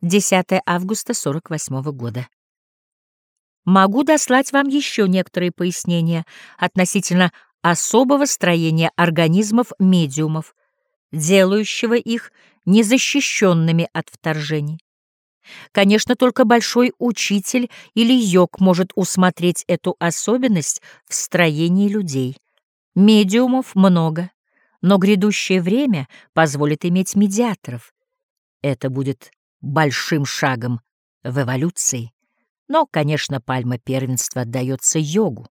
10 августа 48 года. Могу дослать вам еще некоторые пояснения относительно особого строения организмов медиумов, делающего их незащищенными от вторжений. Конечно, только большой учитель или йог может усмотреть эту особенность в строении людей. Медиумов много, но грядущее время позволит иметь медиаторов. Это будет большим шагом в эволюции. Но, конечно, пальма первенства отдается йогу.